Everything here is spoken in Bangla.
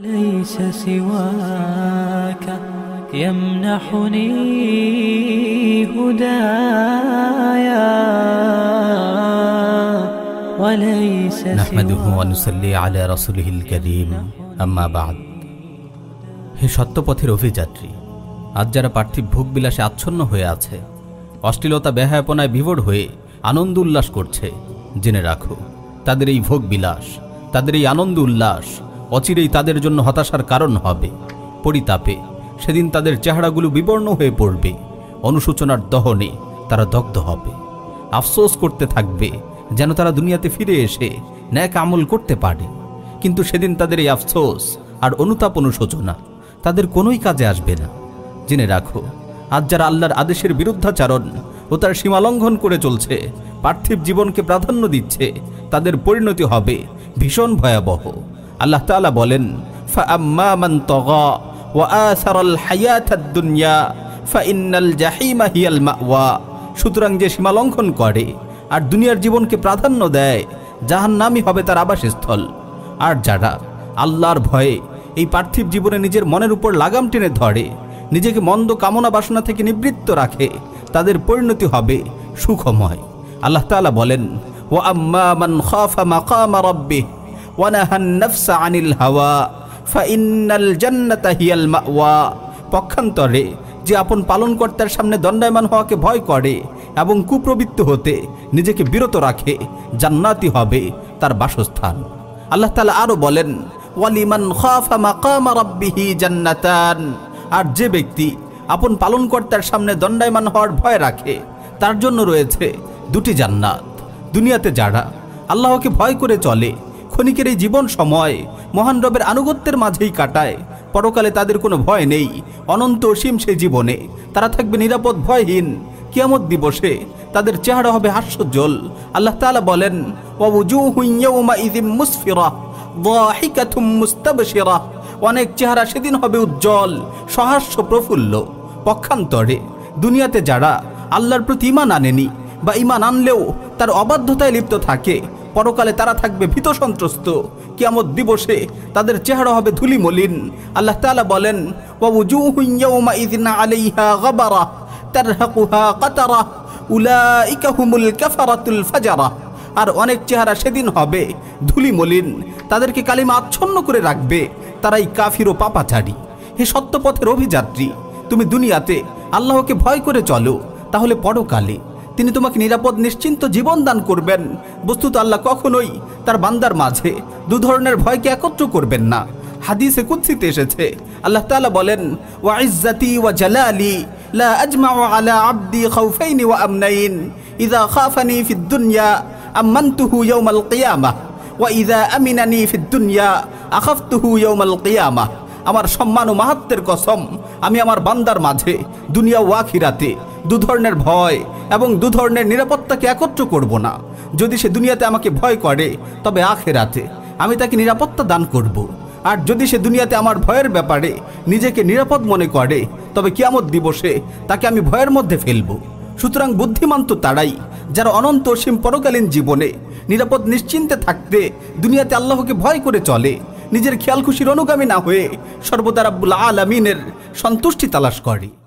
ليس سواك يمنحني هدايا وليس নাহমাদুহু سواك ওয়া নুসাল্লি আলা রাসূলিহিল কারীম আম্মা বা'দ হে সত্যপথের অভিযাত্রী আজ যারা পার্থিব ভোগ বিলাসে আচ্ছন্ন হয়ে আছে অশ্লীলতা বেহায়াপনায় বিভোর হয়ে আনন্দ উল্লাস করছে জেনে রাখো তাদের এই ভোগ বিলাস তাদের এই আনন্দ উল্লাস অচিরেই তাদের জন্য হতাশার কারণ হবে। পরিতাপে সেদিন তাদের চেহারাগুলো বিবর্ণ হয়ে পড়বে। অনুশোচনার দহনে তারা দগ্ধ হবে। আফসোস করতে থাকবে যেন তারা দুনিয়াতে ফিরে এসে ন্যাক আমল করতে পারে। কিন্তু সেদিন তাদের এই আফসোস আর অনুতাপ অনুশোচনা তাদের কোনোই কাজে আসবে না। জেনে রাখো, আজ যারা আল্লাহর আদেশের বিরুদ্ধাচারণ ও তার সীমালঙ্ঘন করে চলছে, পার্থিব জীবনকে প্রাধান্য দিচ্ছে, তাদের পরিণতি হবে ভীষণ ভয়াবহ। আল্লাহ তালা বলেন ওয়া দুনিয়া সুতরাং যে সীমা লঙ্ঘন করে আর দুনিয়ার জীবনকে প্রাধান্য দেয় যাহার নামই হবে তার আবাসস্থল। আর যারা আল্লাহর ভয়ে এই পার্থিব জীবনে নিজের মনের উপর লাগাম টেনে ধরে, নিজেকে মন্দ কামনা বাসনা থেকে নিবৃত্ত রাখে, তাদের পরিণতি হবে সুখময়। আল্লাহ তালা বলেন ও আম্মা মান খাফা মাকামা রব্বিহ। ওয়া নাহান নাফসা আনিল হাওয়া, ফাইন্নাল জান্নাতা হিয়াল মাওয়া। পক্ষান্তরে যে আপন পালনকর্তার সামনে দণ্ডায়মান হওয়াকে ভয় করে এবং কুপ্রবৃত্ত হতে নিজেকে বিরত রাখে, জান্নাতি হবে তার বাসস্থান। আল্লাহ তালা আরও বলেন, ওয়ালিমান খাফা মাকামা রাব্বিহি জান্নাতান। আর যে ব্যক্তি আপন পালনকর্তার সামনে দণ্ডায়মান হওয়ার ভয় রাখে, তার জন্য রয়েছে দুটি জান্নাত। দুনিয়াতে যারা আল্লাহকে ভয় করে চলে ক্ষণিকের এই জীবন সময় মহান রবের আনুগত্যের মাঝেই কাটায়। পরকালে তাদের কোনো ভয় নেই। অনন্ত অসীম সে জীবনে। তারা থাকবে নিরাপদ, ভয়হীন। কিয়ামত দিবসে তাদের চেহারা হবে হাস্যজ্জ্বল। আল্লাহ তালা বলেন অনেক চেহারা সেদিন হবে উজ্জ্বল, সহাস্য প্রফুল্ল। পক্ষান্তরে দুনিয়াতে যারা আল্লাহর প্রতি ইমান আনেনি বা ইমান আনলেও তার অবাধ্যতায় লিপ্ত থাকে পরকালে তারা থাকবে ভীত সন্ত্রস্ত। কিয়ামত দিবসে তাদের চেহারা হবে ধুলি মলিন আল্লাহ তালা বলেন আর অনেক চেহারা সেদিন হবে ধুলি মলিন তাদেরকে কালিমা আচ্ছন্ন করে রাখবে। তারাই কাফির ও পাপাচারী। হে সত্যপথের অভিযাত্রী, তুমি দুনিয়াতে আল্লাহকে ভয় করে চলো, তাহলে পরকালে তিনি তোমাকে নিরাপদ, নিশ্চিন্ত জীবন দান করবেন। বস্তুত আল্লাহ কখনোই তার বান্দার মাঝে দু ধরনের ভয়কে একত্র করবেন না। হাদিসে কুৎসিতে এসেছে, আল্লাহ তাআলা বলেন, ওয়া ইজ্জাতি ওয়া জালালি লা আজমাউ আলা আবদি খাউফাইনি ওয়া আমনাইন। ইযা খাফানি ফিদ দুনিয়া আমানতুহু ইয়াউমাল কিয়ামাহ। ওয়া ইযা আমিনানি ফিদ দুনিয়া, আখাফতুহু ইয়াউমাল কিয়ামাহ। আমার সম্মান ও মাহাত্মের কসম, আমি আমার বান্দার মাঝে দুনিয়া ও আখিরাতে দু ধরনের ভয় এবং দু ধরনের নিরাপত্তাকে একত্র করব না। যদি সে দুনিয়াতে আমাকে ভয় করে, তবে আখেরাতে আমি তাকে নিরাপত্তা দান করব। আর যদি সে দুনিয়াতে আমার ভয়ের ব্যাপারে নিজেকে নিরাপদ মনে করে, তবে কিয়ামত দিবসে তাকে আমি ভয়ের মধ্যে ফেলব। সুতরাং বুদ্ধিমান তো তারাই, যারা অনন্ত অসীম পরকালীন জীবনে নিরাপদ নিশ্চিন্তে থাকতে দুনিয়াতে আল্লাহকে ভয় করে চলে, নিজের খেয়াল খুশির অনুগামী না হয়ে সর্বদা রাব্বুল আলামিনের সন্তুষ্টি তালাশ করে।